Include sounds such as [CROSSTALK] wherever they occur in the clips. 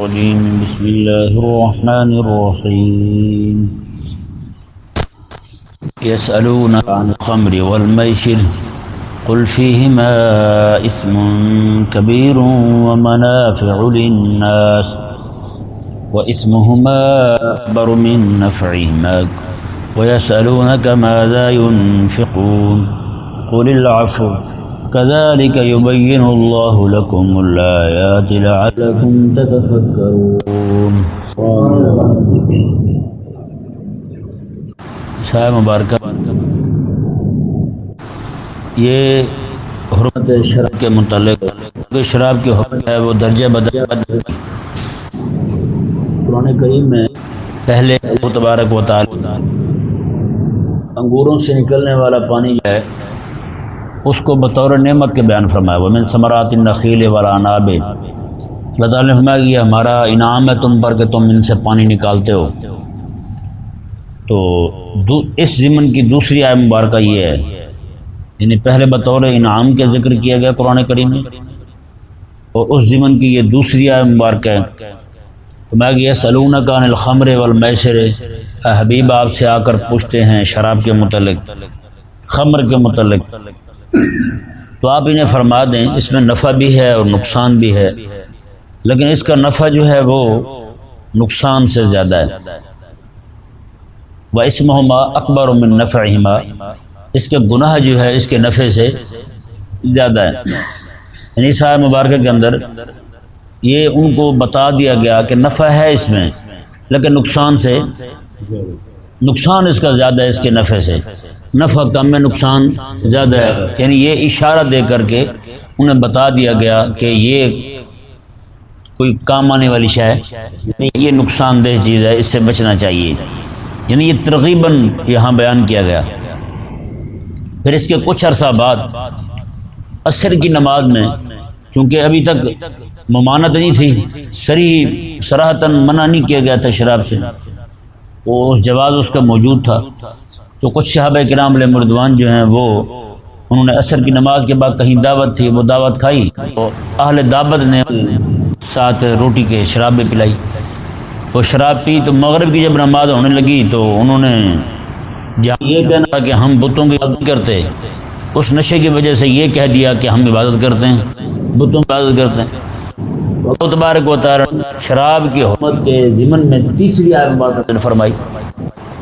الرجيم. بسم الله الرحمن الرحيم. يسألونك عن الخمر والميسر. قل فيهما إثم كبير ومنافع للناس. وإثمهما أكبر من نفعهما. ويسألونك ماذا ينفقون. قل العفو. كذلك يبين الله لكم الآيات لعلكم تتفكرون. شاہ مبارکہ یہ حرمت شراب کے متعلق شراب کی حکم ہے، وہ درجہ بدل قرآن کریم میں پہلے اللہ تبارک و تعالی انگوروں سے نکلنے والا پانی ہے اس کو بطور نعمت کے بیان فرمایا وہ من ثمرات النخیل والا اناب اللہ تعالیٰ نے فرمایا کہ یہ ہمارا انعام ہے، تم پر کہ تم ان سے پانی نکالتے ہو۔ تو اس ضمن کی دوسری آئے مبارکہ یہ ہے یعنی پہلے بطور انعام کے ذکر کیا گیا قرآن کریم میں، اور اس ضمن کی یہ دوسری آئے مبارکہ ہے۔ فرمایا کہ یہ سلون کان الخمر والمیسر حبیب، آپ سے آ کر پوچھتے ہیں شراب کے متعلق، خمر کے متعلق۔ تو آپ انہیں فرما دیں، اس میں نفع بھی ہے اور نقصان بھی ہے۔ لیکن اس کا نفع جو ہے وہ نقصان سے زیادہ ہے۔ وہ اس محمہ اکبر من نفع اس کے گناہ جو ہے، اس کے نفع سے زیادہ ہے یعنی صاحب مبارکہ کے اندر یہ ان کو بتا دیا گیا کہ نفع ہے اس میں، لیکن نقصان سے نقصان اس کا زیادہ ہے، اس کے نفع سے۔ نفع کم میں نقصان زیادہ ہے۔ یعنی یہ اشارہ دے کر کے انہیں بتا دیا گیا کہ یہ کوئی کام آنے والی شے ہے۔ یعنی یہ نقصان دہ چیز ہے، اس سے بچنا چاہیے۔ یعنی یہ ترغیباً یہاں بیان کیا گیا۔ پھر اس کے کچھ عرصہ بعد عصر کی نماز میں، چونکہ ابھی تک ممانت نہیں تھی سری سراہتاً منع نہیں کیا گیا تھا شراب سے۔ وہ اس جواز اس کا موجود تھا۔ تو کچھ صحابہ کرام علیہ مردوان جو ہیں وہ، انہوں نے عصر کی نماز کے بعد کہیں دعوت تھی، وہ دعوت کھائی۔ تو اہل دعوت نے ساتھ روٹی کے شراب بھی پلائی۔ وہ شراب پی تو مغرب کی جب نماز ہونے لگی تو انہوں نے جہاں یہ کہنا تھا کہ ہم بتوں کی عبادت کرتے، اس نشے کی وجہ سے یہ کہہ دیا کہ ہم عبادت کرتے ہیں۔ بتوں کی عبادت کرتے ہیں۔ اللہ تبارک و تعالی شراب کی حکمت کے ضمن میں تیسری آیت فرمائی۔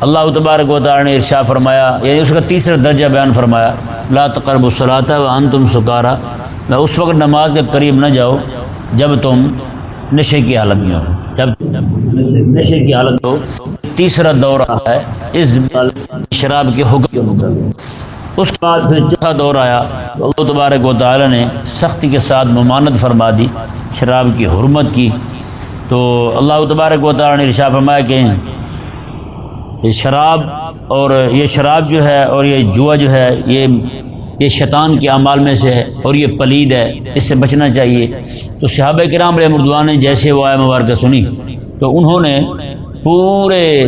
اللہ تبارک و تعالی نے ارشاد فرمایا یعنی اس کا تیسرا درجہ بیان فرمایا، لا تقرب الصلاۃ وانتم سکارا۔ میں اس وقت نماز کے قریب نہ جاؤ جب تم نشے کی حالت میں ہو۔ جب نشے کی حالت ہو۔ تیسرا دور ہے، اس شراب کے حکم۔ اس کے بعد پھر چوتھا دور آیا۔ اللہ تبارک و تعالی نے سختی کے ساتھ ممانت فرما دی، شراب کی حرمت کی۔ تو اللہ تبارک و تعالی نے رشا فرمایا کہ یہ شراب اور یہ شراب جو ہے اور یہ جوا جو ہے، یہ یہ شیطان کے اعمال میں سے ہے اور یہ پلید ہے، اس سے بچنا چاہیے۔ تو صحابہ کرام علیہ مردوان نے جیسے وہ آئے مبارکہ سنی۔ تو انہوں نے پورے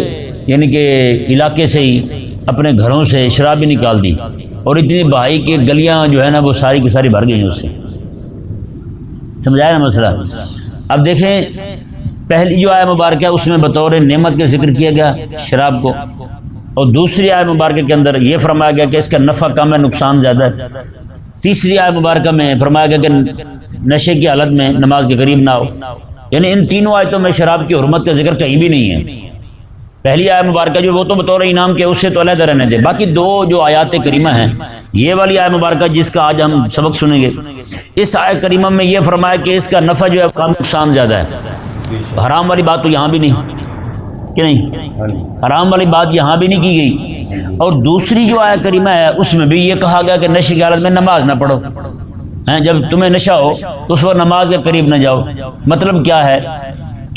یعنی کہ علاقے سے ہی اپنے گھروں سے شرابی نکال دی۔ اور اتنی بہائی کی گلیاں جو ہے نا وہ ساری کی ساری بھر گئی ہیں اس سے۔ سمجھایا نا مسئلہ؟ اب دیکھیں، پہلی جو آئے مبارکہ اس میں بطور نعمت کا ذکر کیا گیا شراب کو۔ اور دوسری آئے مبارکہ کے اندر یہ فرمایا گیا کہ اس کا نفع کم ہے، نقصان زیادہ ہے۔ تیسری آئے مبارکہ میں فرمایا گیا کہ نشے کی حالت میں نماز کے قریب نہ ہو یعنی ان تینوں آیتوں میں شراب کی حرمت کا ذکر کہیں بھی نہیں ہے۔ پہلی آئے مبارکہ جو وہ تو بطور انعام کے اس سے تو علیحدہ رہنے دے۔ باقی دو جو آیات کریمہ ہیں، یہ والی آئے مبارکہ جس کا آج ہم سبق سنیں گے۔ اس آئے کریمہ میں یہ فرمایا کہ اس کا نفع جو ہے نقصان زیادہ ہے۔ حرام والی بات تو یہاں بھی نہیں، کہ نہیں؟ حرام والی بات یہاں بھی نہیں کی گئی۔ اور دوسری جو آیا کریمہ ہے، اس میں بھی یہ کہا گیا کہ نشے کی حالت میں نماز نہ پڑھو۔ جب تمہیں نشہ ہو تو اس وقت نماز کے قریب نہ جاؤ۔ مطلب کیا ہے؟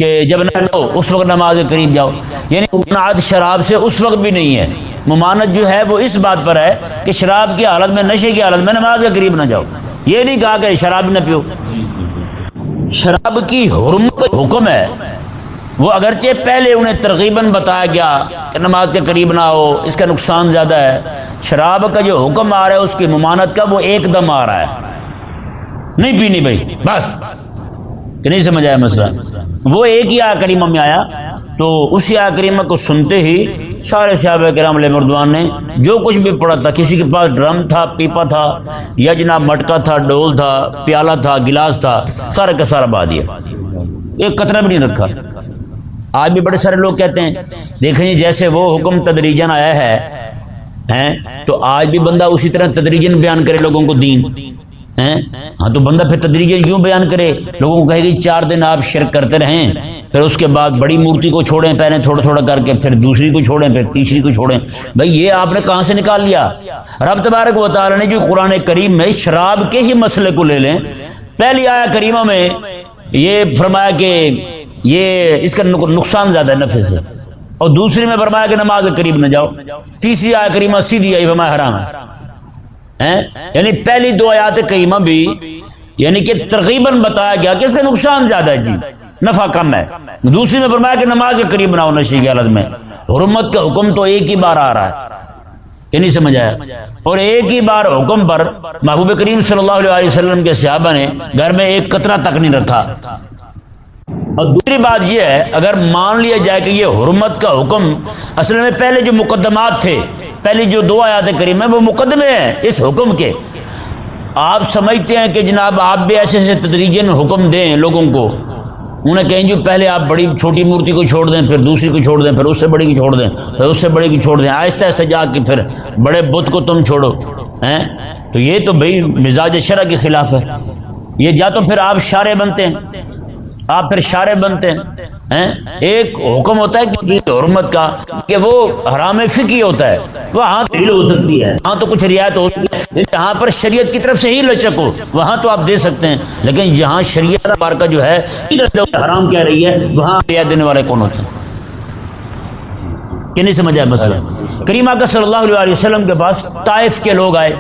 کہ جب نہ لو اس وقت نماز کے قریب جاؤ۔ یعنی ممانعت شراب سے اس وقت بھی نہیں ہے۔ ممانت جو ہے وہ اس بات پر ہے کہ شراب کی حالت میں، نشے کی حالت میں نماز کے قریب نہ جاؤ۔ یہ نہیں کہا کہ شراب نہ پیو۔ شراب کی حرمت حکم ہے، وہ اگرچہ پہلے انہیں ترغیباً بتایا گیا کہ نماز کے قریب نہ ہو اس کا نقصان زیادہ ہے۔ شراب کا جو حکم آ رہا ہے، اس کی ممانت کا وہ ایک دم آ رہا ہے۔ نہیں پینی بھائی، بس۔ کہ نہیں سمجھ آیا مسئلہ؟ وہ ایک ہی آیا کریمہ میں آیا تو اسی آیا کریمہ کو سنتے ہی سارے صحابہ کرام علیہ مردوان نے جو کچھ بھی پڑا تھا، کسی کے پاس ڈرم تھا، پیپا تھا، یا جناب مٹکا تھا، ڈول تھا، پیالہ تھا، گلاس تھا، سارا کا سارا با دیا۔ ایک قطرہ بھی نہیں رکھا۔ آج بھی بڑے سارے لوگ کہتے ہیں، دیکھیں جی جیسے وہ حکم تدریجن آیا ہے تو آج بھی بندہ اسی طرح تدریجن بیان کرے لوگوں کو دین۔ ہاں تو بندہ پھر تدریجن یوں بیان کرے، لوگوں کو کہے گی چار دن آپ شرک کرتے رہیں، پھر اس کے بعد بڑی مورتی کو چھوڑیں، پہلے تھوڑا تھوڑا کر کے پھر دوسری کو چھوڑیں، پھر تیسری کو چھوڑیں۔ بھائی یہ آپ نے کہاں سے نکال لیا؟ رب تبارک و تعالی نے جو قرآن کریم میں شراب کے ہی مسئلے کو لے لیں۔ پہلی آیا کریمہ میں یہ فرمایا کہ یہ اس کا نقصان زیادہ ہے نفے سے۔ اور دوسری میں فرمایا کہ نماز قریب نہ جاؤ۔ تیسری آیا کریمہ سیدھی آئی فرمایا حرام ہے۔ یعنی پہلی دو آیات کریمہ بھی یعنی کہ تقریباً بتایا گیا کہ اس کا نقصان زیادہ ہے جی نفع کم ہے۔ دوسری میں فرمایا کہ نماز کے قریب نہ نشی کے حالت میں۔ حرمت کا حکم تو ایک ہی بار آ رہا ہے۔ کہ نہیں سمجھ آیا؟ اور ایک ہی بار حکم پر محبوب کریم صلی اللہ علیہ وسلم کے صحابہ نے گھر میں ایک قطرہ تک نہیں رکھا۔ اور دوسری بات یہ ہے، اگر مان لیا جائے کہ یہ حرمت کا حکم اصل میں پہلے جو مقدمات تھے پہلی جو دو آیات کریم ہیں وہ مقدمے ہیں اس حکم کے۔ آپ سمجھتے ہیں کہ جناب آپ بھی ایسے ایسے تدریجن حکم دیں لوگوں کو۔ انہیں کہیں جو پہلے آپ بڑی چھوٹی مورتی کو چھوڑ دیں، پھر دوسری کو چھوڑ دیں، پھر اس سے بڑی کی چھوڑ دیں، پھر اس سے بڑی کی چھوڑ دیں، آہستہ آہستہ جا کے پھر بڑے بت کو تم چھوڑو، ہیں؟ تو یہ تو بھائی مزاج شرح کے خلاف ہے۔ یہ جا تو پھر آپ شارے بنتے ہیں، آپ پھر شارے بنتے ہیں ایک حکم ہوتا ہے کہ حرمت کا، کہ وہ حرام فکی ہوتا ہے۔ وہاں تو ہو سکتی ہے۔ ہاں تو کچھ رعایت ہو سکتی ہے۔ جہاں پر شریعت کی طرف سے ہی لچک ہو، وہاں تو آپ دے سکتے ہیں۔ لیکن جہاں شریعت بار کا جو ہے حرام کہہ رہی ہے، وہاں رعایت دینے والے کون ہوتے ہیں؟ کہ نہیں سمجھا مسئلہ۔ کریمہ کا صلی اللہ علیہ وسلم کے پاس طائف کے لوگ آئے۔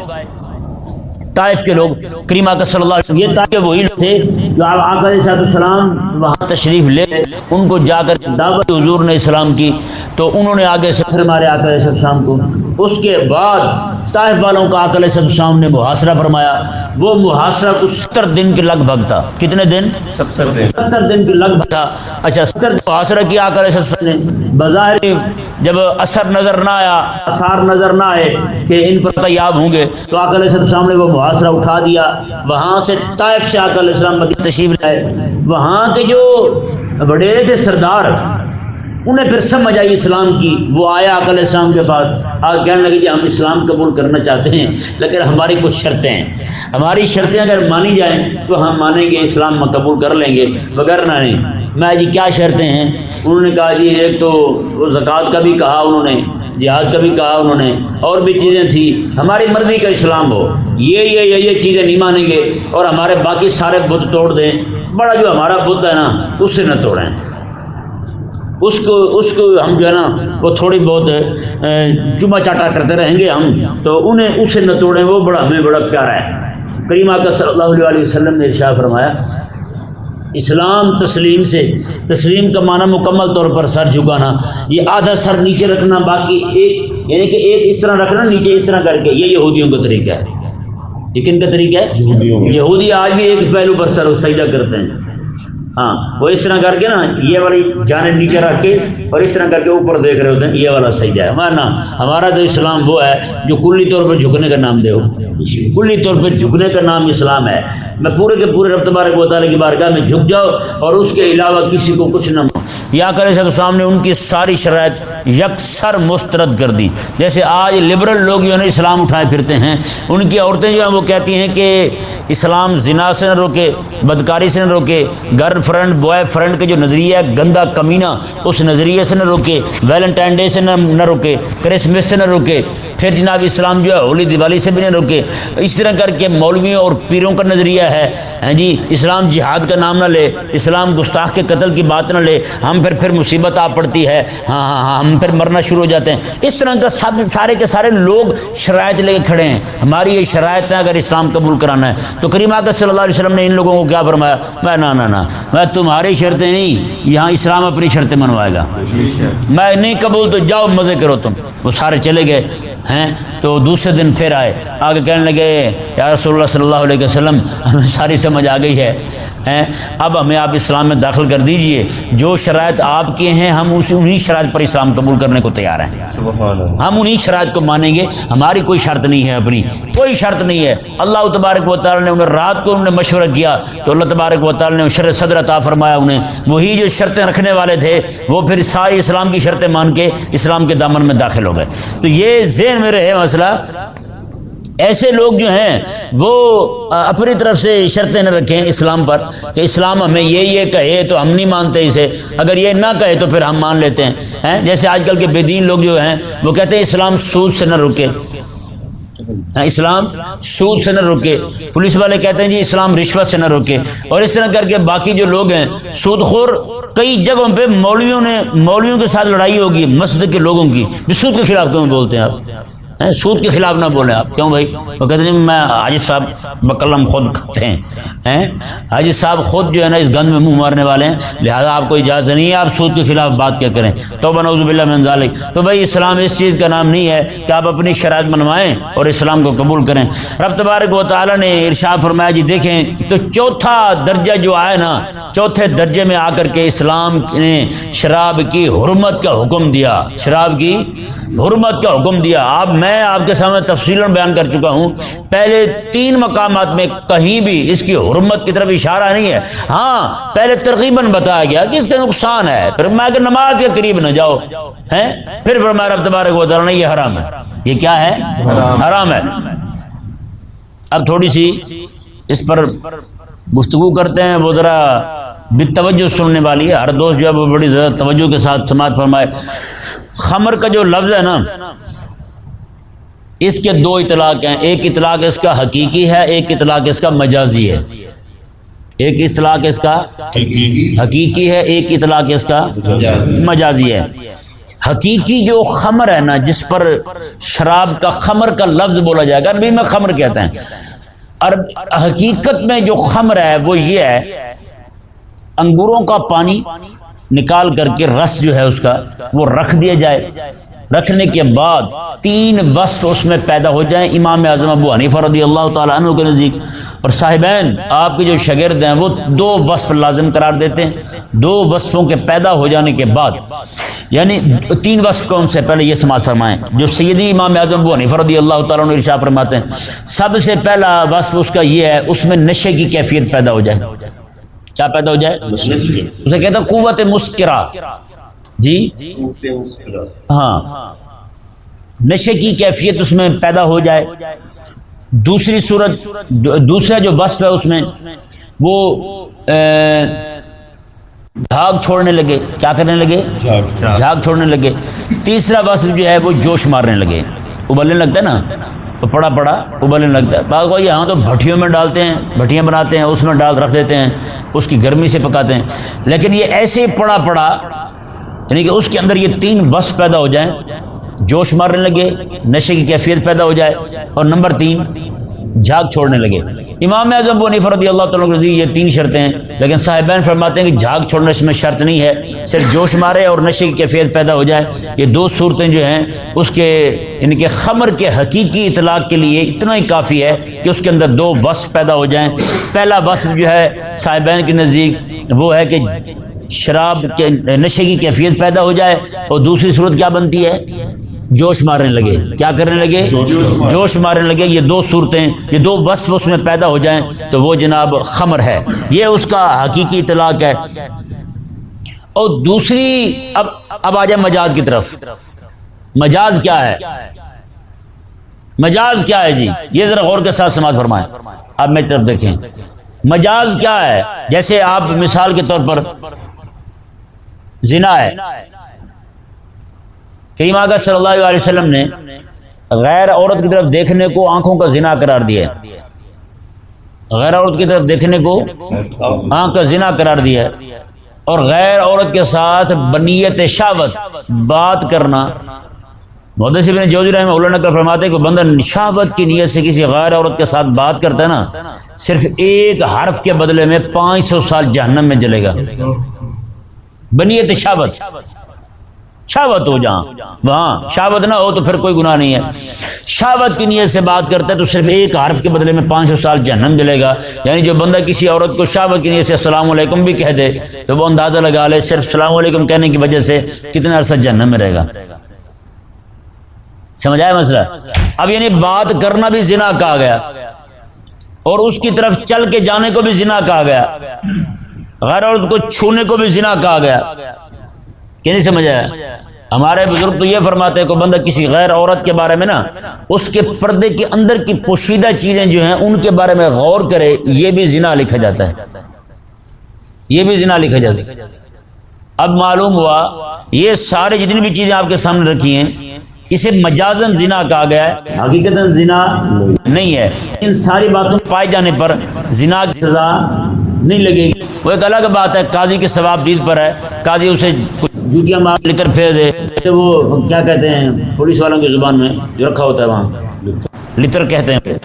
طائف کے لوگ کریمہ کا صلی اللہ علیہ وسلم یہ طائف وہی لوگ تھے جو آپ آقا علیہ السلام وہاں تشریف لے ان کو جا کر دعوت حضور نے اسلام کی تو انہوں نے آگے سے پھر مارے آقا علیہ السلام کو۔ اس کے بعد طائف والوں کا آقا علیہ السلام نے محاصرہ فرمایا۔ وہ محاصرہ کچھ ستر دن کے لگ بھگ تھا۔ کتنے دن؟ ستر دن۔ ستر دن کے لگ بھگ تھا۔ اچھا ستر محاصرہ کیا علیہ السلام نے؟ بظاہر جب اثر نظر نہ آیا اثار نظر نہ آئے کہ ان پر تیاب ہوں گے تو آقا علیہ السلام نے وہ محاصرہ اٹھا دیا۔ وہاں سے طائف سے آقا علیہ السلام مدینہ تشریف لائے۔ وہاں کے جو وڈیرے تھے سردار، انہیں پھر سمجھ آئی اسلام کی۔ وہ آیا عقل اسلام کے پاس۔ آج کہنے لگے کہ ہم اسلام قبول کرنا چاہتے ہیں، لیکن ہماری کچھ شرطیں ہیں۔ ہماری شرطیں اگر مانی جائیں تو ہم مانیں گے اسلام میں قبول کر لیں گے۔ بغیر نہ نہیں۔ میں جی کیا شرطیں ہیں؟ انہوں نے کہا جی ایک تو زکوٰۃ کا بھی کہا انہوں نے۔ جہاد کا بھی کہا انہوں نے، اور بھی چیزیں تھیں۔ ہماری مرضی کا اسلام ہو۔ یہ یہ یہ یہ چیزیں نہیں مانیں گے۔ اور ہمارے باقی سارے بت توڑ دیں۔ بڑا جو ہمارا بت ہے نا اس سے نہ توڑیں۔ اس کو اس کو ہم جو ہے نا، وہ تھوڑی بہت چما چاٹا کرتے رہیں گے ہم۔ تو انہیں اس سے نہ توڑیں۔ وہ بڑا، ہمیں بڑا پیارا ہے۔ کریمہ کا صلی اللہ علیہ وسلم نے ارشاد فرمایا اسلام تسلیم سے تسلیم کا معنی مکمل طور پر سر جھکانا یہ آدھا سر نیچے رکھنا باقی ایک یعنی کہ ایک اس طرح رکھنا نیچے اس طرح کر کے یہ یہودیوں کا طریقہ ہے۔ یہ کن کا طریقہ ہے؟ یہودی آج بھی ایک پہلو پر سر سجدہ کرتے ہیں۔ ہاں وہ اس طرح کر کے نا، یہ والی جانے نیچے رکھ کے اور اس طرح کر کے اوپر دیکھ رہے ہوتے ہیں، یہ والا صحیح ہے۔ ہمارا ہمارا تو اسلام وہ ہے، جو کلی طور پر جھکنے کا نام دے ہو۔ کلی طور پہ جھکنے کا نام اسلام ہے۔ میں پورے کے پورے رفت بارک و تعالیٰ کی بارگاہ میں جھک جاؤ اور اس کے علاوہ کسی کو کچھ نہ یا کرے سر سامنے ان کی ساری شرائط یکسر مسترد کر دی۔ جیسے آج لبرل لوگ جو ہے اسلام اٹھائے پھرتے ہیں۔ ان کی عورتیں جو ہیں، وہ کہتی ہیں کہ اسلام زنا سے نہ روکے، بدکاری سے نہ روکے گرل فرینڈ بوائے فرینڈ کے جو نظریہ ہے، گندا کمینہ، اس نظریے سے نہ روکے ویلنٹائن ڈے سے نہ نہ روکے کرسمس سے نہ روکے، پھر جناب اسلام جو ہے، ہولی، دیوالی سے بھی نہ روکے۔ اس طرح کر کے مولویوں اور پیروں کا نظریہ ہے۔ ہاں جی اسلام جہاد کا نام نہ لے، اسلام گستاخ کے قتل کی بات نہ لے۔ ہم پھر پھر مصیبت آ پڑتی ہے۔ ہاں ہاں ہاں ہم پھر مرنا شروع ہو جاتے ہیں۔ اس طرح کا سارے کے سارے لوگ شرائط لے کے کھڑے ہیں۔ ہماری یہ شرائط ہے اگر اسلام قبول کرانا ہے۔ تو کریم آکر صلی اللہ علیہ وسلم نے ان لوگوں کو کیا فرمایا؟ میں نہ نہ۔ تمہاری شرطیں نہیں یہاں اسلام اپنی شرطیں منوائے گا۔ میں نہیں قبول تو جاؤ مزے کرو تم۔ وہ سارے چلے گئے۔ ہیں تو دوسرے دن پھر آئے۔ آگے کہنے لگے یا رسول اللہ صلی اللہ علیہ وسلم ہمیں ساری سمجھ آ گئی ہے۔ ہیں اب ہمیں آپ اسلام میں داخل کر دیجیے۔ جو شرائط آپ کے ہیں ہم اسی انہی شرائط پر اسلام قبول کرنے کو تیار ہیں۔ ہم انہی شرائط کو مانیں گے۔ ہماری کوئی شرط نہیں ہے اپنی۔ کوئی شرط نہیں ہے۔ اللہ تبارک و تعالیٰ نے انہیں رات کو انہوں نے مشورہ کیا۔ تو اللہ تبارک و تعالیٰ نے شر صدر عطا فرمایا انہیں۔ وہی جو شرطیں رکھنے والے تھے وہ پھر ساری اسلام کی شرطیں مان کے اسلام کے دامن میں داخل ہو گئے۔ تو یہ ذہن میں رہے، مسئلہ۔ ایسے لوگ جو ہیں، وہ اپنی طرف سے شرطیں نہ رکھیں اسلام پر کہ اسلام ہمیں یہ یہ کہے تو ہم نہیں مانتے اسے۔ اگر یہ نہ کہے تو پھر ہم مان لیتے ہیں؟ جیسے آج کل کے بے دین لوگ جو ہیں، وہ کہتے ہیں اسلام سود سے نہ رکے۔ ہاں، اسلام سود سے نہ روکے۔ پولیس والے کہتے ہیں جی اسلام رشوت سے نہ روکے۔ اور اس طرح کر کے باقی جو لوگ ہیں سود خور کئی جگہوں پہ مولویوں نے، مولویوں کے ساتھ لڑائی ہوگی، مسجد کے لوگوں کی سود کے خلاف کیوں بولتے ہیں آپ؟ سود کے خلاف نہ بولیں آپ، کیوں بھائی؟ وہ کہتے ہیں جی، میں حاجد صاحب بکلم خود کھاتے ہیں؟ حاجد صاحب خود جو ہے نا اس گند میں منہ مارنے والے ہیں، لہٰذا آپ کو اجازت نہیں ہے آپ سود کے خلاف بات کیا کریں۔ تو بنوز بلّہ ذالک۔ تو بھائی، اسلام اس چیز کا نام نہیں ہے کہ آپ اپنی شرائط منوائیں اور اسلام کو قبول کریں۔ رب تبارک و تعالیٰ نے ارشاد فرمایا جی دیکھیں، تو چوتھا درجہ جو آئے نا، چوتھے درجے میں آ کر کے اسلام نے شراب کی حرمت کا حکم دیا۔ شراب کی حرمت کا حکم دیا۔ آپ میں آپ کے سامنے تفصیل بیان کر چکا ہوں۔ پہلے تین مقامات میں کہیں بھی اس کی حرمت کی طرف اشارہ نہیں ہے۔ ہاں پہلے ترغیباً بتایا گیا کہ اس کا نقصان ہے۔ پھر میں کہ نماز کے قریب نہ جاؤ، ہیں؟ پھر پھر میں رب تبارک و تعالیٰ یہ حرام ہے۔ یہ کیا ہے؟ حرام ہے۔ اب تھوڑی سی اس پر گفتگو کرتے ہیں۔ وہ ذرا بے توجہ سننے والی ہے۔ ہر دوست جو ہے وہ بڑی زیادہ توجہ کے ساتھ سماعت فرمائے۔ خمر کا جو لفظ ہے نا، اس کے دو اطلاق ہیں۔ ایک اطلاق اس کا حقیقی ہے، ایک اطلاق اس کا مجازی ہے۔ ایک اطلاق اس کا حقیقی ہے، ایک اطلاق اس کا مجازی ہے۔ حقیقی جو خمر ہے نا، جس پر شراب کا خمر کا لفظ بولا جائے گا، عربی میں خمر کہتے ہیں۔ اور حقیقت میں جو خمر ہے وہ یہ ہے انگوروں کا پانی نکال کر کے رس جو ہے اس کا وہ رکھ دیا جائے۔ رکھنے کے بعد تین وصف اس میں پیدا ہو جائیں۔ امام اعظم ابو حنیفہ رضی اللہ تعالیٰ عنہ کے نزدیک۔ اور صاحبین، آپ کے جو شاگرد ہیں وہ دو وصف لازم قرار دیتے ہیں۔ دو وصفوں کے پیدا ہو جانے کے بعد یعنی تین وصف کون سے پہلے یہ سماعت فرمائیں۔ جو سیدی امام اعظم ابو حنیفہ رضی اللہ تعالیٰ عنہ ارشاد فرماتے ہیں، سب سے پہلا وصف اس کا یہ ہے، اس میں نشے کی کیفیت پیدا ہو جائے۔ کیا پیدا ہو جائے؟ اسے کہتا قوت مسکرا جی؟ ہاں۔ نشے کی کیفیت اس میں پیدا ہو جائے۔ دوسری صورت دوسرا جو وصف ہے اس میں وہ جھاگ چھوڑنے لگے۔ کیا کرنے لگے؟ جھاگ چھوڑنے لگے۔ تیسرا وصف جو ہے وہ جوش مارنے لگے۔ ابلنے لگتا ہے نا؟ تو پڑا پڑا، ابلنے لگتا ہے۔ بعض یہاں تو بھٹیوں میں ڈالتے ہیں، بھٹیاں بناتے ہیں، اس میں ڈال رکھ دیتے ہیں، اس کی گرمی سے پکاتے ہیں۔ لیکن یہ ایسے پڑا پڑا یعنی کہ اس کے اندر یہ تین وس پیدا ہو جائیں۔ جوش مارنے لگے، نشے کی کیفیت پیدا ہو جائے۔ اور نمبر تین جھاگ چھوڑنے لگے۔ امام اعظم ونیف رضی اللہ تعالیٰ یہ تین شرطیں ہیں، لیکن صاحبین فرماتے ہیں کہ جھاگ چھوڑنے اس میں شرط نہیں ہے، صرف جوش مارے اور نشے کی کیفیت پیدا ہو جائے۔ یہ دو صورتیں جو ہیں، اس کے یعنی ان کے خمر کے حقیقی اطلاق کے لیے اتنا ہی کافی ہے کہ اس کے اندر دو بس پیدا ہو جائیں۔ پہلا بس جو ہے صاحبین کے نزدیک، وہ ہے کہ شراب کے نشے کی کیفیت پیدا ہو جائے اور دوسری صورت کیا بنتی ہے؟ جوش مارنے لگے۔ کیا کرنے لگے؟ جوش مارنے۔ لگے یہ دو صورتیں یہ دو وصف اس میں پیدا ہو جائیں تو وہ جناب خمر ہے۔ یہ اس کا حقیقی اطلاق ہے۔ اور دوسری اب اب آ جائے مجاز کی طرف۔ مجاز کیا ہے؟ مجاز کیا ہے جی؟ یہ ذرا غور کے ساتھ سماج فرمائیں۔ اب میں طرف دیکھیں۔ مجاز کیا ہے؟ جیسے آپ مثال کے طور پر زنا ہے۔ کریم آگا صلی اللہ علیہ وسلم نے غیر عورت کی طرف دیکھنے کو آنکھوں کا زنا قرار دیا غیر عورت کی طرف دیکھنے کو آنکھ کا زنا قرار دیا اور غیر عورت کے ساتھ بنیت شاوت بات کرنا۔ محدث بن جوزی رحمہ اللہ نقل فرماتے کہ بندہ شاوت کی نیت سے کسی غیر عورت کے ساتھ بات کرتا ہے نا، صرف ایک حرف کے بدلے میں پانچ سو سال جہنم میں جلے گا۔ بنیت شاوت ہو جہاں وہاں شہوت نہ ہو تو پھر کوئی گناہ نہیں ہے۔ شہوت کی نیت سے بات کرتا ہے تو صرف ایک حرف کے بدلے میں پانچ سو سال جہنم جلے گا۔ یعنی جو بندہ کسی عورت کو شہوت کی نیت سے السلام علیکم بھی کہہ دے، تو وہ اندازہ لگا لے صرف السلام علیکم کہنے کی وجہ سے کتنا عرصہ جہنم میں رہے گا۔ سمجھ آیا مسئلہ؟ اب یعنی بات کرنا بھی زنا کہا گیا۔ اور اس کی طرف چل کے جانے کو بھی زنا کہا گیا۔ غیر عورت کو چھونے کو بھی زنا کہا گیا۔ کہ نہیں سمجھ آیا ہمارے بزرگ تو یہ فرماتے ہیں کہ بندہ کسی غیر عورت کے بارے میں نا، اس کے پردے کے اندر کی پوشیدہ چیزیں جو ہیں، ان کے بارے میں غور کرے، یہ بھی زنا لکھا جاتا ہے۔ یہ بھی زنا لکھا جاتا ہے۔ اب معلوم ہوا، یہ سارے جتنی بھی چیزیں آپ کے سامنے رکھی ہیں، اسے مجازن زنا کہا گیا ہے۔ حقیقت زنا نہیں ہے۔ ان ساری باتوں پائے جانے پر زنا کی سزا نہیں لگے گی۔ وہ ایک الگ بات ہے، قاضی کے ثواب دید پر ہے۔ قاضی اسے جوتیاں مار لے کر پھیر دے وہ کیا کہتے ہیں، پولیس والوں کی زبان میں جو رکھا ہوتا ہے وہاں۔ لطر کہتے ہیں۔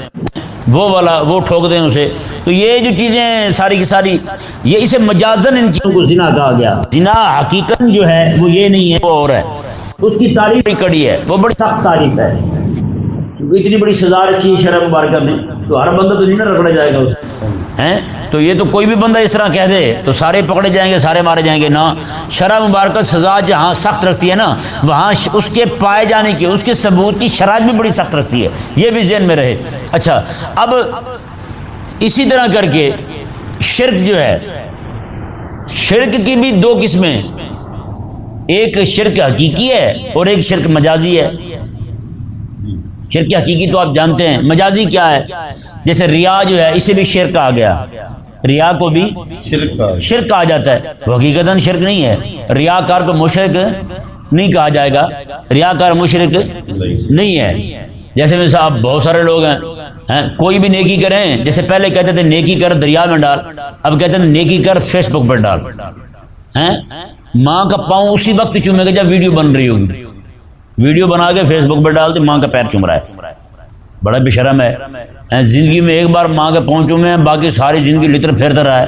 وہ والا، وہ ٹھوک دیں اسے۔ تو یہ جو چیزیں ساری کی ساری، یہ اسے مجازن ان چیزوں کو زنا کہا گیا۔ زنا حقیقت جو ہے، وہ یہ نہیں ہے، وہ اور ہے۔ اس کی تعریف کڑی ہے۔ وہ بڑی سخت تعریف ہے۔ کیونکہ اتنی بڑی سزا رکھی ہے شرح مبارکہ میں، تو ہر بندہ تو نہیں نہ رگڑا جائے گا اس ہیں؟ تو یہ تو کوئی بھی بندہ اس طرح کہہ دے، تو سارے پکڑے جائیں گے، سارے مارے جائیں گے، نہ۔ شرح مبارکت سزا جہاں سخت رکھتی ہے نا، وہاں اس کے پائے جانے کی، اس کے ثبوت کی شرائط بھی بڑی سخت رکھتی ہے۔ یہ بھی ذہن میں رہے۔ اچھا اب اسی طرح کر کے شرک جو ہے، شرک کی بھی دو قسمیں۔ ایک شرک حقیقی ہے اور ایک شرک مجازی ہے۔ شرک حقیقی تو آپ جانتے ہیں مجازی کیا ہے؟ جیسے ریا جو ہے اسے بھی شرک آ گیا۔ ریا کو بھی شرک کہا جاتا ہے۔ وہ حقیقت شرک نہیں ہے۔ ریا کار کو مشرق نہیں کہا جائے گا۔ ریا کار مشرق نہیں ہے۔ جیسے میں صاحب بہت سارے لوگ ہیں کوئی بھی نیکی کریں جیسے پہلے کہتے تھے نیکی کر دریا میں ڈال۔ اب کہتے ہیں نیکی کر فیس بک پر ڈال۔ ماں کا پاؤں اسی وقت چومے گا جب ویڈیو بن رہی ہوگی۔ ویڈیو بنا کے فیس بک پہ ڈال دی، ماں کا پیر چوم رہا ہے۔ بڑا بے شرم ہے۔ زندگی میں ایک بار ماں کے پاؤں چومے ہیں، باقی ساری زندگی لطر پھیرتا رہا ہے۔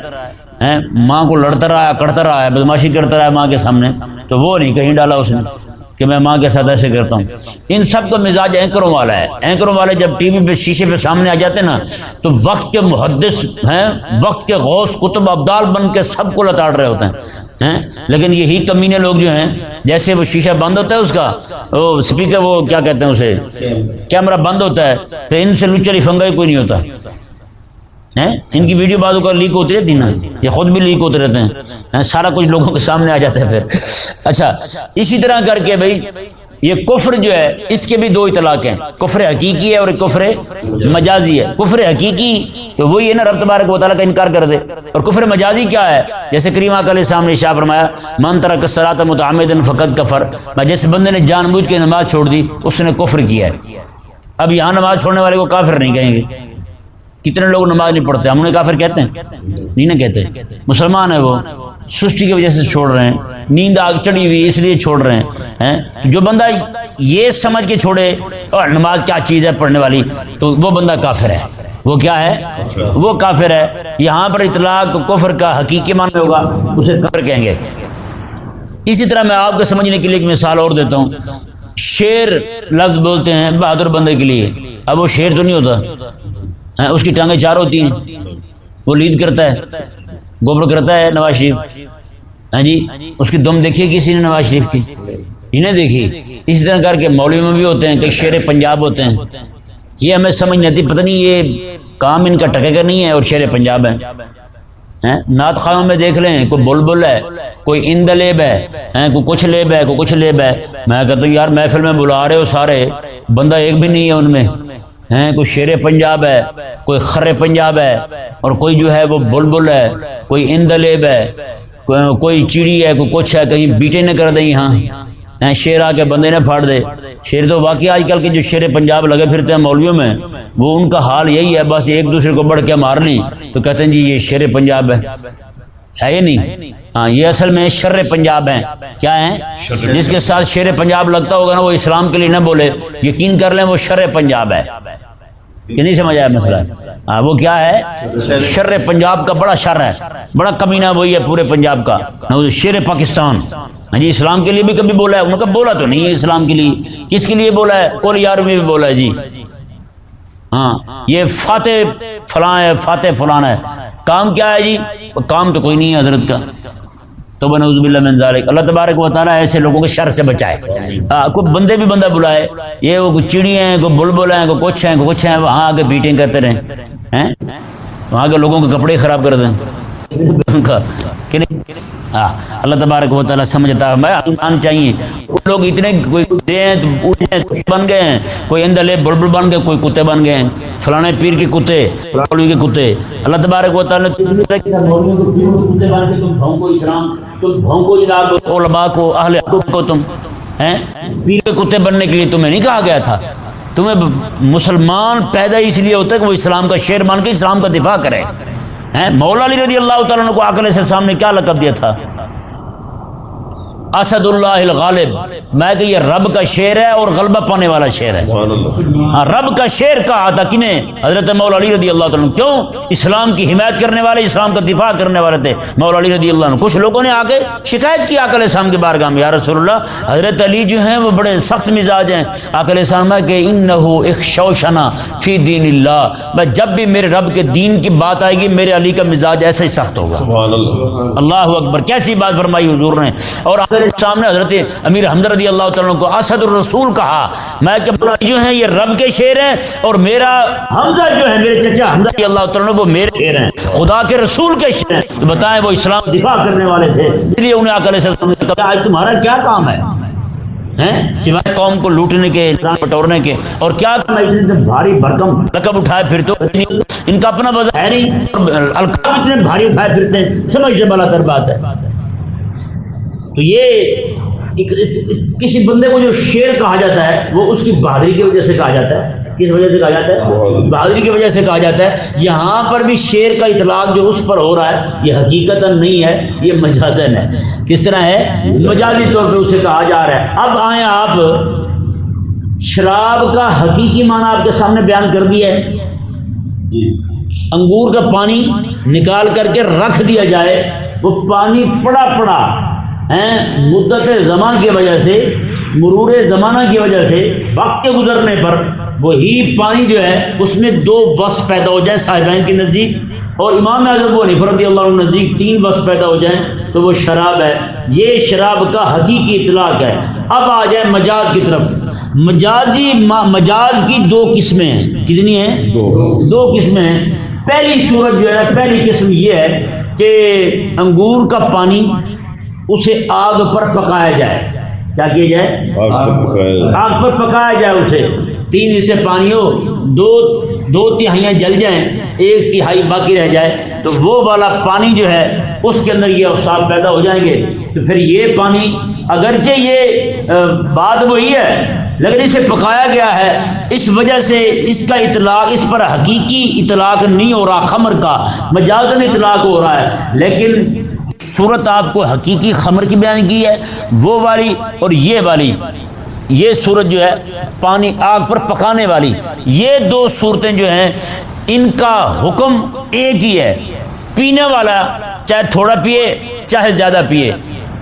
ماں کو لڑتا رہا ہے کرتا رہا ہے، بدماشی کرتا رہا ہے ماں کے سامنے۔ تو وہ نہیں، کہیں ڈالا اس نے کہ میں ماں کے ساتھ ایسے کرتا ہوں۔ ان سب کا مزاج اینکروں والا ہے۔ اینکروں والے جب ٹی وی پہ، شیشے پہ سامنے آ جاتے نا، تو وقت کے محدث ہیں، وقت کے غوث کتب ابدال بن کے سب کو لتاڑ رہے ہوتے ہیں۔ لیکن یہی کمینے لوگ جو ہیں، جیسے وہ شیشہ بند ہوتا ہے اس کا، وہ سپیکر وہ کیا کہتے ہیں اسے؟ کیمرہ بند ہوتا ہے تو ان سے لچلی فنگا کوئی نہیں ہوتا۔ ان کی ویڈیو بازو کا لیک ہوتی رہتی نا۔ یہ خود بھی لیک ہوتے رہتے ہیں، سارا کچھ لوگوں کے سامنے آ جاتا ہے پھر۔ اچھا اسی طرح کر کے بھائی یہ کفر جو ہے، اس کے بھی دو اطلاق ہیں۔ کفر حقیقی ہے اور کفر مجازی ہے۔ کفر حقیقی، تو وہی ہے نا، رب تبارک و تعالیٰ کا انکار کر دے۔ اور کفر مجازی کیا ہے؟ جیسے کریمہ کل سامنے شاہ فرمایا، من ترک سرات متعمد فقط کفر جس بندے نے جان بوجھ کے نماز چھوڑ دی، اس نے کفر کیا ہے۔ اب یہاں نماز چھوڑنے والے کو کافر نہیں کہیں گے۔ کتنے لوگ نماز نہیں پڑھتے؟ ہم انہیں کافر کہتے ہیں؟ نہیں نا کہتے۔ مسلمان ہے وہ۔ سستی کی وجہ سے چھوڑ رہے ہیں۔ نیند آگ چڑھی ہوئی اس لیے چھوڑ رہے ہیں۔ جو بندہ یہ سمجھ کے چھوڑے، اور نماز کیا چیز ہے پڑھنے والی؟ تو وہ بندہ کافر ہے۔ وہ کیا ہے؟ وہ کافر ہے۔ یہاں پر اطلاق کفر کا حقیقی مان میں ہوگا، اسے کفر کہیں گے۔ اسی طرح میں آپ کو سمجھنے کے لیے ایک مثال اور دیتا ہوں۔ شیر لفظ بولتے ہیں بہادر بندے کے لیے۔ اب وہ شیر تو نہیں ہوتا۔ اس کی ٹانگیں چار ہوتی ہیں۔ وہ لید کرتا ہے۔ گوبر کرتا ہے نواز شریف۔ ہاں جی؟ اس کی دم دیکھی کسی نے نواز شریف کی۔ انہیں دیکھی اسی طرح کر کے مولوی میں بھی ہوتے ہیں، کئی شیر پنجاب ہوتے ہیں۔ یہ ہمیں سمجھ نہیں آتی، پتہ نہیں یہ کام ان کا ٹکے کا نہیں ہے اور شیر پنجاب ہے ہاں؟ نعت خانوں میں دیکھ لیں، کوئی بل بل ہے، کوئی اند لیب ہے ہاں؟ کوئی کچھ لیب ہے، کوئی کچھ لیب ہے۔ میں کہتا ہوں، یار محفل میں بلا رہے ہو سارے، بندہ ایک بھی نہیں ہے ان میں۔ ہاں؟ کوئی شیر پنجاب ہے۔ کوئی خر پنجاب ہے اور کوئی جو ہے وہ بلبل ہے، کوئی اندلیب ہے، کوئی چڑی ہے، کوئی کچھ ہے، کہیں بیٹے نہ کر دیں یہاں۔ شیر آ کے بندے نے پھاڑ دے۔ شیر تو واقعی آج کل کے جو شیر پنجاب لگے پھرتے ہیں مولویوں میں، وہ ان کا حال یہی ہے، بس ایک دوسرے کو بڑھ کے مار لیں۔ تو کہتے ہیں جی یہ شیر پنجاب ہے۔ ہے یہ نہیں؟ ہاں یہ اصل میں شر پنجاب ہیں۔ کیا ہیں؟ جس کے ساتھ شیر پنجاب لگتا ہوگا نا، وہ اسلام کے لیے نہ بولے۔ یقین کر لیں وہ شر پنجاب ہے۔ کہ نہیں سمجھ آیا مسئلہ؟ ہاں وہ کیا ہے؟ شر پنجاب کا بڑا شر ہے۔ بڑا کمینہ وہی ہے پورے پنجاب کا۔ شیر پاکستان۔ ہاں جی اسلام کے لیے بھی کبھی بولا ہے۔ انہوں نے بولا تو نہیں ہے اسلام کے لیے۔ کس کے لیے بولا ہے؟ کول یار میں بھی بولا ہے جی۔ ہاں یہ فاتح فلاں ہے فاتح فلان ہے۔ کام کیا ہے جی؟ کام تو کوئی نہیں ہے حضرت کا۔ تو بنوز باللہ من ذالک۔ اللہ تبارک و تعالیٰ ایسے لوگوں کے شر سے بچائے۔ ہاں کوئی بندے بھی بندہ بلائے یہ وہ کچھ چڑی ہیں کوئی بلبل ہیں کوئی کچھ ہیں کوئی کچھ ہیں وہاں آگے بیٹنگ کرتے رہیں۔ ہیں؟ وہاں کے لوگوں کے کپڑے خراب کر دیں۔ کہ نہیں ہاں۔ اللہ تبارک و تعالیٰ سمجھتا ہے میں آن چاہیے۔ لوگ اتنے کوئی ہیں بن گئے ہیں۔ کوئی اندلے بڑبڑ بن گئے، کوئی کتے بن گئے ہیں۔ فلانے پیر کے کتے فلانے کے کتے۔ اللہ تبارک و تعالیٰ علماء کو، اہل کو تم، ہیں؟ پیر کے کتے بننے کے لیے تمہیں نہیں کہا گیا تھا۔ تمہیں مسلمان پیدا اس لیے ہوتا ہے کہ وہ اسلام کا شیر مان کے اسلام کا دفاع کرے۔ مولا علی رضی اللہ تعالیٰ کو آکل سے سامنے کیا لقب دیا تھا؟ اسد اللہ الغالب میں کہ یہ رب کا شیر ہے اور غلبہ پانے والا شیر ہے۔ ہاں رب کا شیر کہا تھا کنہیں حضرت مولا علی رضی اللہ تعالیٰ کیوں؟ اسلام کی حمایت کرنے والے اسلام کا دفاع کرنے والے تھے۔ مولا علی رضی اللہ عنہ کچھ لوگوں نے آ کے شکایت کی آکل اسلام کے بارگاہ میں یا رسول اللہ حضرت علی جو ہیں وہ بڑے سخت مزاج ہیں۔ اسلام ہے کہ ان شوشنا فی دین اللہ۔ میں جب بھی میرے رب کے دین کی بات آئے گی میرے علی کا مزاج ایسے ہی سخت ہوگا۔ اللہ۔ اکبر کیسی بات فرمائی حضور نے؟ اور میرے سامنے حضرت امیر حمد رضی اللہ تعالیٰ کو اسد الرسول کہا، میں کہ جو ہیں، یہ رب کے شیر ہیں اور میرا حمزہ جو ہے، میرے چچا حمزہ رضی اللہ تعالیٰ وہ میرے شیر ہیں۔ خدا کے رسول کے شیر ہیں۔ بتائیں، وہ اسلام دفاع کرنے والے تھے۔ اس لیے انہیں آکر آج تمہارا کیا کام ہے؟ سوائے قوم کو لوٹنے کے بٹورنے کے۔ اور کیا بھاری بھرکم رقم اٹھائے پھر تو ان کا اپنا وزن ہے نہیں۔ القاب اتنے بھاری اٹھائے پھرتے ہیں۔ سمجھ سے بلا کر بات ہے۔ تو یہ کسی بندے کو جو شیر کہا جاتا ہے وہ اس کی بہادری کی وجہ سے کہا جاتا ہے۔ کس وجہ سے کہا جاتا ہے؟ بہادری۔ کی وجہ سے کہا جاتا ہے۔ یہاں پر بھی شیر کا اطلاق جو اس پر ہو رہا ہے یہ حقیقت نہیں ہے یہ مجازن ہے۔ کس طرح ہے؟ مجازی طور پہ اسے کہا جا رہا ہے۔ اب آئیں آپ۔ شراب کا حقیقی معنی آپ کے سامنے بیان کر دیا ہے انگور کا پانی نکال کر کے رکھ دیا جائے۔ وہ پانی پڑا پڑا۔ مدت زمان کی وجہ سے مرور زمانہ کی وجہ سے وقت کے گزرنے پر وہی پانی جو ہے اس میں دو بس پیدا ہو جائیں صاحبین کے نزدیک۔ اور امام اعظم و نفرت اللہ عنہ نزدیک تین بس پیدا ہو جائیں تو وہ شراب ہے۔ یہ شراب کا حقیقی اطلاق ہے۔ اب آ جائیں مجاز کی طرف۔ مجازی مجاز کی دو قسمیں ہیں۔ کتنی ہیں؟ دو قسمیں ہیں۔ پہلی صورت جو ہے پہلی قسم یہ ہے کہ انگور کا پانی اسے آگ پر پکایا جائے۔ کیا کیا جائے؟ آگ پر پکایا جائے۔ اسے۔ تین حصے پانی ہو دو دو تہائیاں جل جائیں ایک تہائی باقی رہ جائے۔ تو وہ والا پانی جو ہے اس کے اندر یہ افساب پیدا ہو جائیں گے۔ تو پھر یہ پانی اگرچہ یہ بات وہی ہے لیکن اسے پکایا گیا ہے۔ اس وجہ سے اس کا اطلاق اس پر حقیقی اطلاق نہیں ہو رہا خمر کا مجازن اطلاق ہو رہا ہے۔ لیکن صورت آپ کو حقیقی خمر کی بیان کی ہے، وہ والی اور یہ والی۔ یہ صورت جو ہے، پانی آگ پر پکانے والی۔ یہ دو صورتیں جو ہیں، ان کا حکم ایک ہی ہے۔ پینے والا چاہے تھوڑا پیے چاہے زیادہ پیے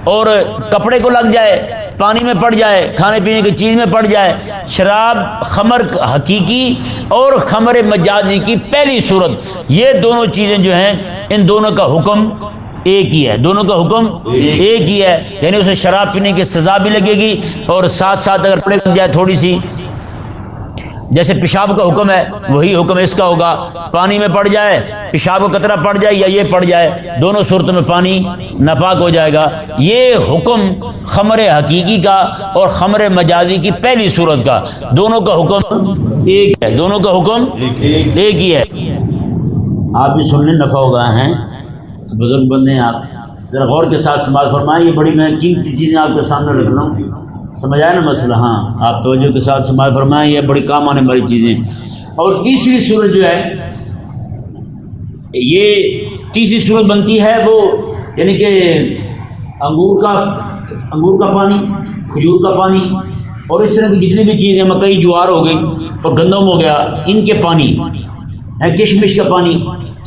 اور کپڑے کو لگ جائے، پانی میں پڑ جائے، کھانے پینے کی چیز میں پڑ جائے۔ شراب خمر حقیقی اور خمر مجازی کی پہلی صورت۔ یہ دونوں چیزیں جو ہیں، ان دونوں کا حکم ایک ہی ہے۔ دونوں کا حکم ایک ہی ہے۔ یعنی اسے شراب پینے کی سزا بھی لگے گی اور ساتھ ساتھ اگر پڑے جائے تھوڑی سی، جیسے پیشاب کا حکم ہے، وہی حکم اس کا ہوگا۔ پانی میں پڑ جائے، پیشاب کا قطرہ پڑ جائے یا یہ پڑ جائے، دونوں صورتوں میں پانی ناپاک ہو جائے گا۔ یہ حکم خمر حقیقی کا اور خمر مجازی کی پہلی صورت کا۔ دونوں کا حکم ایک ہے۔ دونوں کا حکم ایک ہی ہے۔ آپ بھی سننے نفع ہو گئے ہیں۔ بزرگ بندے ہیں آپ، ذرا غور کے ساتھ سماعت فرمائیں، یہ بڑی میں قیمتی چیزیں آپ کے سامنے رکھ رہا ہوں۔ سمجھ آئے نا مسئلہ؟ ہاں آپ توجہ کے ساتھ سماعت فرمائیں، یہ بڑی کام آنے والی چیزیں اور تیسری صورت جو ہے، یہ تیسری صورت بنتی ہے وہ یعنی کہ انگور کا انگور کا پانی، کھجور کا پانی، اور اس طرح کی جتنی بھی چیزیں، مکئی، جوار ہو گئی اور گندم ہو گیا، ان کے پانی کشمش کا پانی،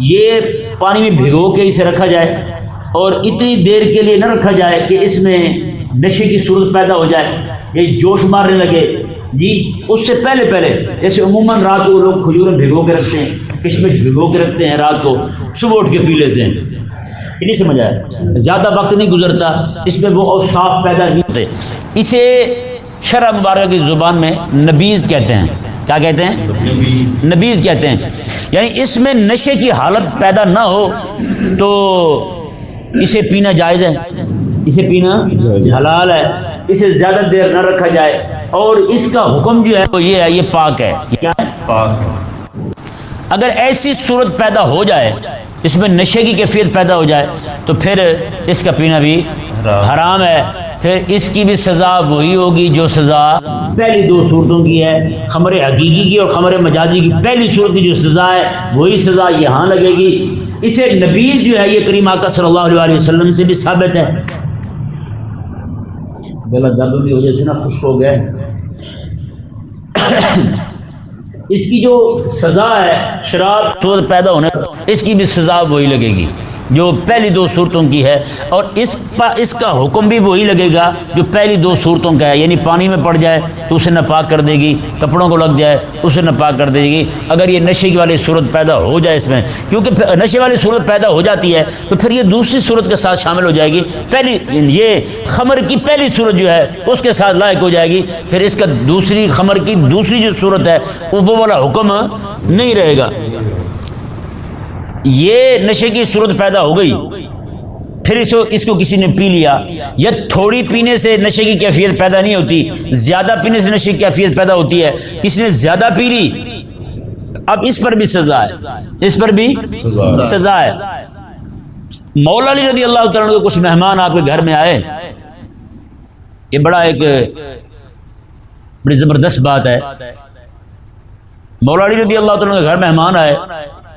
یہ پانی میں بھگو کے اسے رکھا جائے اور اتنی دیر کے لیے نہ رکھا جائے کہ اس میں نشے کی صورت پیدا ہو جائے۔ یہ جوش مارنے لگے۔ جی اس سے پہلے پہلے، جیسے عموماً رات کو لوگ کھجوریں بھگو کے رکھتے ہیں، کشمش بھگو کے رکھتے ہیں، رات کو صبح اٹھ کے پی لیتے ہیں۔ یہ نہیں سمجھ آیا۔ زیادہ وقت نہیں گزرتا، اس میں وہ صاف پیدا نہیں ہوتے۔ اسے شرح مبارک کی زبان میں نبیز کہتے ہیں۔ کیا کہتے ہیں؟ نبیز کہتے ہیں۔ یعنی اس میں نشے کی حالت پیدا نہ ہو تو اسے پینا جائز ہے۔ اسے پینا حلال ہے۔ اسے زیادہ دیر نہ رکھا جائے۔ اور اس کا حکم جو ہے وہ یہ ہے یہ پاک ہے۔ کیا؟ اگر ایسی صورت پیدا ہو جائے اس میں نشے کی کیفیت پیدا ہو جائے تو پھر اس کا پینا بھی حرام ہے۔ پھر اس کی بھی سزا وہی ہوگی جو سزا پہلی دو صورتوں کی ہے، خمر حقیقی کی اور خمر مجازی کی۔ پہلی صورت کی جو سزا ہے، وہی سزا یہاں لگے گی۔ اسے نبیز جو ہے، یہ کریم آقا صلی اللہ علیہ وسلم سے بھی ثابت ہے۔ غلط درد کی وجہ سے نا خوش ہو گئے۔ اس کی جو سزا ہے، شراب پیدا ہونے، اس کی بھی سزا وہی لگے گی۔ جو پہلی دو صورتوں کی ہے اور اس اس کا حکم بھی وہی لگے گا جو پہلی دو صورتوں کا ہے یعنی پانی میں پڑ جائے تو اسے ناپاک کر دے گی، کپڑوں کو لگ جائے اسے ناپاک کر دے گی۔ اگر یہ نشے کی والی صورت پیدا ہو جائے اس میں، کیونکہ نشے والی صورت پیدا ہو جاتی ہے، تو پھر یہ دوسری صورت کے ساتھ شامل ہو جائے گی۔ پہلی، یہ خمر کی پہلی صورت جو ہے، اس کے ساتھ لائق ہو جائے گی۔ پھر اس کا دوسری خمر کی دوسری جو صورت ہے، وہ والا حکم نہیں رہے گا۔ یہ نشے کی صورت پیدا ہو گئی۔ پھر اس کو اس کو کسی نے پی لیا۔ یا تھوڑی پینے سے نشے کی کیفیت پیدا نہیں ہوتی زیادہ پینے سے نشے کی کیفیت پیدا ہوتی ہے۔ کسی نے زیادہ پی لی؟ اب اس پر بھی سزا ہے۔ اس پر بھی سزا ہے۔ مولا علی رضی اللہ تعالیٰ کے کچھ مہمان آپ کے گھر میں آئے۔ یہ بڑا ایک بڑی زبردست بات ہے۔ مولا علی رضی اللہ تعالیٰ کے گھر مہمان آئے۔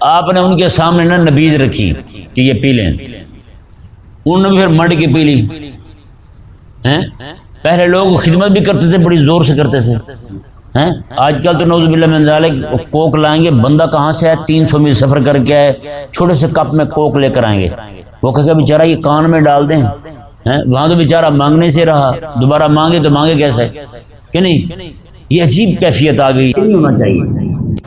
آپ نے ان کے سامنے نا نبیز رکھی کہ یہ پی لیں۔ انہوں نے بھی پھر منڈ کے پی لی۔ پہلے لوگ خدمت بھی کرتے تھے، بڑی زور سے کرتے تھے۔ آج کل تو نوز بلّہ منظال کوک لائیں گے، بندہ کہاں سے آئے تین سو میل سفر کر کے آئے، چھوٹے سے کپ میں کوک لے کر آئیں گے۔ وہ کہ بیچارہ، یہ کان میں ڈال دیں۔ وہاں تو بیچارہ مانگنے سے رہا۔ دوبارہ مانگے تو مانگے کیسے؟ کہ نہیں؟ یہ عجیب کیفیت آ گئی۔ ہونا چاہیے۔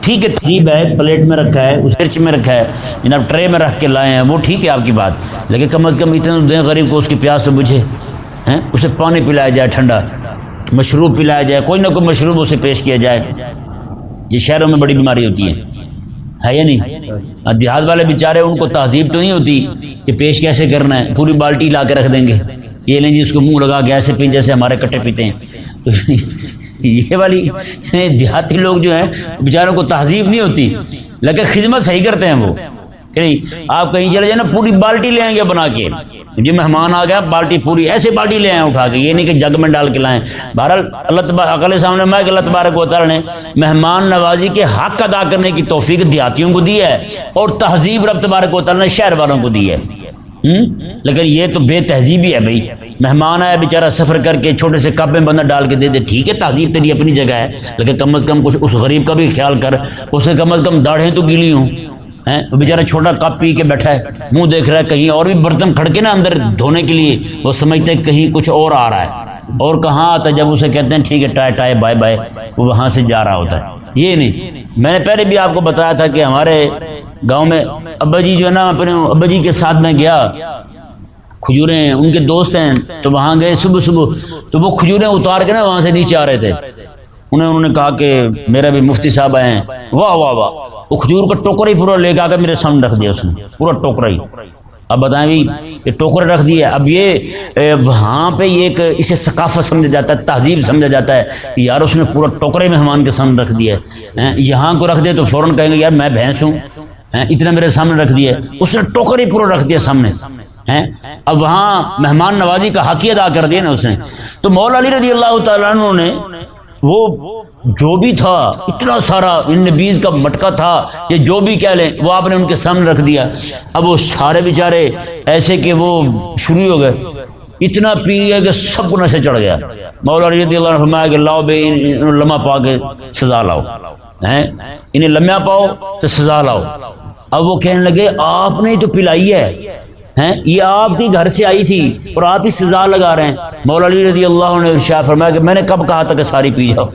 ٹھیک ہے، تھیب ہے، پلیٹ میں رکھا ہے، اس چرچ میں رکھا ہے جناب ٹرے میں رکھ کے لائے ہیں، وہ ٹھیک ہے آپ کی بات۔ لیکن کم از کم اتنے دیں غریب کو اس کی پیاس تو بجھے اسے پانی پلایا جائے، ٹھنڈا، مشروب پلایا جائے، کوئی نہ کوئی مشروب اسے پیش کیا جائے۔ یہ شہروں میں بڑی بیماری ہوتی ہے۔ ہے یا نہیں؟ دیہات والے بیچارے، ان کو تہذیب تو نہیں ہوتی کہ پیش کیسے کرنا ہے، پوری بالٹی لا کے رکھ دیں گے۔ یہ نہیں جی اس کو منہ لگا کے ایسے پی جیسے ہمارے کٹے پیتے ہیں۔ یہ والی دیہاتی لوگ جو ہیں، بیچاروں کو تہذیب نہیں ہوتی۔ لیکن خدمت صحیح کرتے ہیں وہ۔ کہ نہیں، آپ کہیں چلے جائیں نا، پوری بالٹی لے آئیں گے بنا کے۔ جی مہمان آ گیا، بالٹی پوری، ایسے بالٹی لے آئے اٹھا کے۔ یہ نہیں کہ جگ میں ڈال کے لائیں۔ بہرحال، اللہ تبارک اکل سامنے میں کہ اللہ تبارک و نے مہمان نوازی کے حق ادا کرنے کی توفیق دیہاتیوں کو دی ہے اور تہذیب رب تبارک و نے شہر والوں کو دی ہے۔ لیکن یہ تو بے تہذیبی ہے بھائی۔ مہمان آیا بیچارہ سفر کر کے چھوٹے سے کپ میں بندہ ڈال کے دے دے، ٹھیک ہے، تہذیب تیری اپنی جگہ ہے۔ لیکن کم از کم کچھ اس غریب کا بھی خیال کر اسے کم از کم داڑھیں تو گیلی ہوں۔ وہ بیچارہ چھوٹا کپ پی کے بیٹھا ہے، منہ دیکھ رہا ہے، کہیں اور بھی برتن کھڑکے نا اندر دھونے کے لیے۔ وہ سمجھتے ہیں کہیں کچھ اور آ رہا ہے۔ اور کہاں آتا ہے؟ جب اسے کہتے ہیں، ٹھیک ہے، ٹائے ٹائے، بائے بائے، وہ وہاں سے جا رہا ہوتا ہے۔ یہ نہیں، میں نے پہلے بھی آپ کو بتایا تھا کہ ہمارے گاؤں میں ابا جی جو ہے نا، اپنے ابا جی کے ساتھ میں گیا۔ کھجوریں ان کے دوست ہیں، تو وہاں گئے صبح صبح، تو وہ کھجوریں اتار کے نا وہاں سے نیچے آ رہے تھے۔ انہیں انہوں نے کہا کہ میرا بھی مفتی صاحب آئے ہیں۔ واہ واہ واہ، وہ کھجور کا ٹوکرا ہی پورا لے کے آ کر میرے سامنے رکھ دیا اس نے، پورا ٹوکرا ہی۔ اب بتائیں بھی یہ ٹوکرے رکھ دیا اب یہ وہاں پہ یہ ایک اسے ثقافت سمجھا جاتا ہے، تہذیب سمجھا جاتا ہے کہ یار اس نے پورا ٹوکرے مہمان کے سامنے رکھ دیا ہے۔ یہاں کو رکھ دے تو فوراً کہیں گے، یار میں بھینس ہوں۔ اتنا میرے سامنے رکھ دیا اس نے ٹوکر ہی پورا رکھ دیا سامنے۔ اب وہاں مہمان نوازی کا حقی ادا کر دیا نا اس نے۔ تو مولا علی رضی اللہ تعالیٰ عنہ نے وہ جو بھی تھا، اتنا سارا ان نبیز کا مٹکا تھا یہ جو بھی کہہ لیں، وہ آپ نے ان کے سامنے رکھ دیا۔ اب وہ سارے بیچارے ایسے کہ وہ شروع ہو گئے۔ اتنا پی گیا کہ سب کو نشے چڑھ گیا۔ مولا رضی اللہ عنہ فرمایا کہ لاؤ بے لمحہ پا کے سزا لاؤ۔ ہیں؟ انہیں لمحہ پاؤ تو سزا لاؤ۔ اب وہ کہنے لگے، آپ نے تو پلائی ہے۔ ہیں؟ یہ آپ کی گھر سے آئی تھی اور آپ ہی سزا لگا رہے ہیں۔ مولا علی رضی اللہ عنہ نے شاہ فرمایا کہ میں نے کب کہا تھا کہ ساری پی جاؤ۔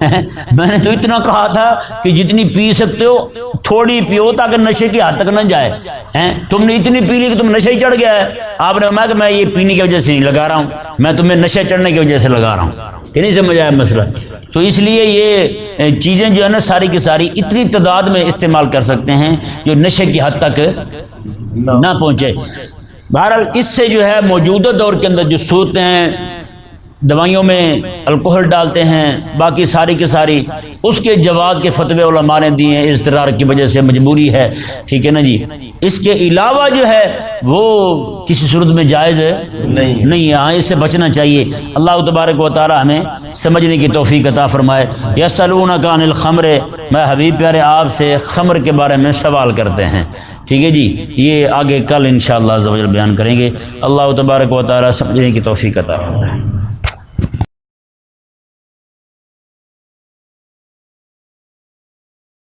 [LAUGHS] میں نے تو اتنا کہا تھا کہ جتنی پی سکتے ہو، تھوڑی پیو تاکہ نشے کی حد تک نہ جائے۔ ہیں؟ تم نے اتنی پی لی کہ تم نشے ہی چڑھ گیا ہے۔ آپ نے فرمایا کہ میں یہ پینے کی وجہ سے نہیں لگا رہا ہوں۔ میں تمہیں نشے چڑھنے کی وجہ سے لگا رہا ہوں۔ کہ نہیں سمجھ آیا مسئلہ۔ تو اس لیے یہ چیزیں جو ہے نا ساری کی ساری اتنی تعداد میں استعمال کر سکتے ہیں جو نشے کی حد تک نہ پہنچے۔ بہرحال اس سے جو ہے موجودہ دور کے اندر جو صورتیں ہیں دوائیوں میں الکوہل ڈالتے ہیں باقی ساری کی ساری اس کے جواز کے فتوے علماء نے دیے ہیں۔ اضطرار کی وجہ سے مجبوری ہے۔ ٹھیک ہے نا جی؟ اس کے علاوہ جو ہے وہ کسی صورت میں جائز ہے؟ نہیں۔ نہیں ہاں اس سے بچنا چاہیے۔ اللہ تبارک و تعالی ہمیں سمجھنے کی توفیق عطا فرمائے۔ یا سلون کان الخمر میں حبیب پیارے آپ سے خمر کے بارے میں سوال کرتے ہیں۔ ٹھیک ہے جی؟ یہ آگے کل انشاءاللہ شاء اللہ بیان کریں گے۔ اللہ تبارک و تعالیٰ سمجھنے کی توفیق عطا فرمائے۔